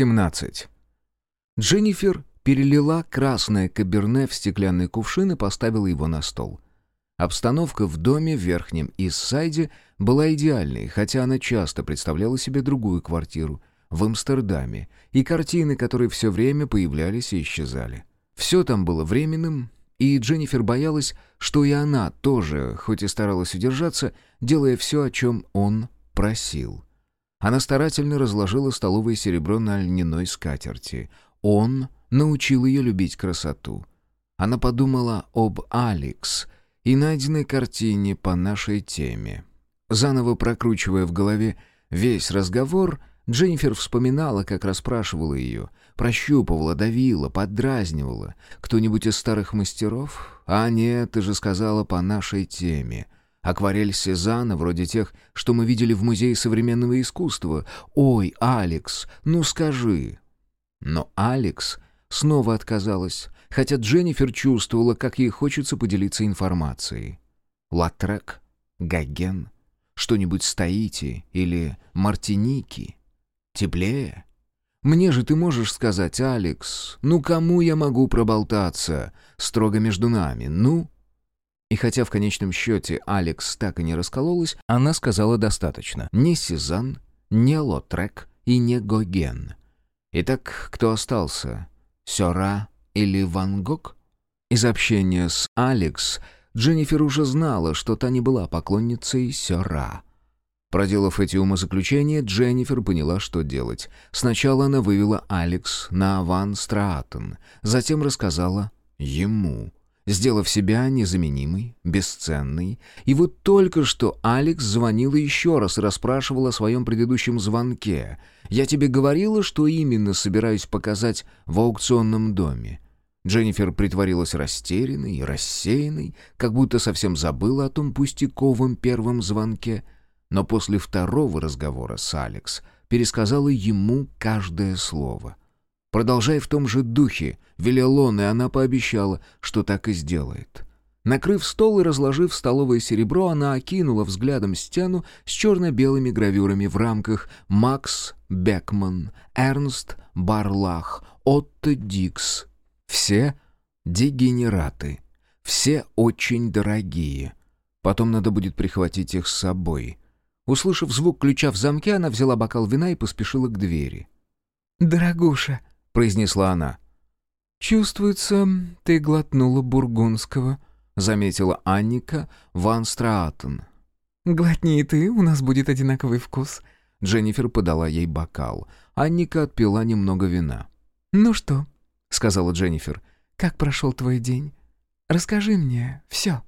17. Дженнифер перелила красное каберне в стеклянный кувшин и поставила его на стол. Обстановка в доме в Верхнем Иссайде была идеальной, хотя она часто представляла себе другую квартиру в Амстердаме и картины, которые все время появлялись и исчезали. Все там было временным, и Дженнифер боялась, что и она тоже, хоть и старалась удержаться, делая все, о чем он просил. Она старательно разложила столовое серебро на льняной скатерти. Он научил ее любить красоту. Она подумала об Алекс и найденной картине по нашей теме. Заново прокручивая в голове весь разговор, Дженнифер вспоминала, как расспрашивала ее, прощупывала, давила, поддразнивала. Кто-нибудь из старых мастеров? А нет, ты же сказала по нашей теме — Акварель Сезана, вроде тех, что мы видели в Музее современного искусства. Ой, Алекс, ну скажи. Но Алекс снова отказалась, хотя Дженнифер чувствовала, как ей хочется поделиться информацией. Латрек, Гаген, что-нибудь стоите или Мартиники. Теплее? Мне же ты можешь сказать, Алекс, ну кому я могу проболтаться? Строго между нами, ну? И хотя в конечном счете Алекс так и не раскололась, она сказала достаточно. Не Сезанн, не Лотрек и не Гоген. Итак, кто остался? Сёра или Ван Гог? Из общения с Алекс Дженнифер уже знала, что та не была поклонницей Сёра. Проделав эти умозаключения, Дженнифер поняла, что делать. Сначала она вывела Алекс на Ван Страатен, затем рассказала ему — сделав себя незаменимой, бесценной. И вот только что Алекс звонила еще раз и расспрашивала о своем предыдущем звонке. «Я тебе говорила, что именно собираюсь показать в аукционном доме». Дженнифер притворилась растерянной и рассеянной, как будто совсем забыла о том пустяковом первом звонке, но после второго разговора с Алекс пересказала ему каждое слово. Продолжая в том же духе, велел он, и она пообещала, что так и сделает. Накрыв стол и разложив столовое серебро, она окинула взглядом стену с черно-белыми гравюрами в рамках «Макс Бекман», «Эрнст Барлах», «Отто Дикс». Все дегенераты. Все очень дорогие. Потом надо будет прихватить их с собой. Услышав звук ключа в замке, она взяла бокал вина и поспешила к двери. «Дорогуша», — произнесла она. «Чувствуется, ты глотнула бургундского», — заметила Анника Ван Страатен. «Глотни и ты, у нас будет одинаковый вкус». Дженнифер подала ей бокал. Анника отпила немного вина. «Ну что?» — сказала Дженнифер. «Как прошел твой день? Расскажи мне все».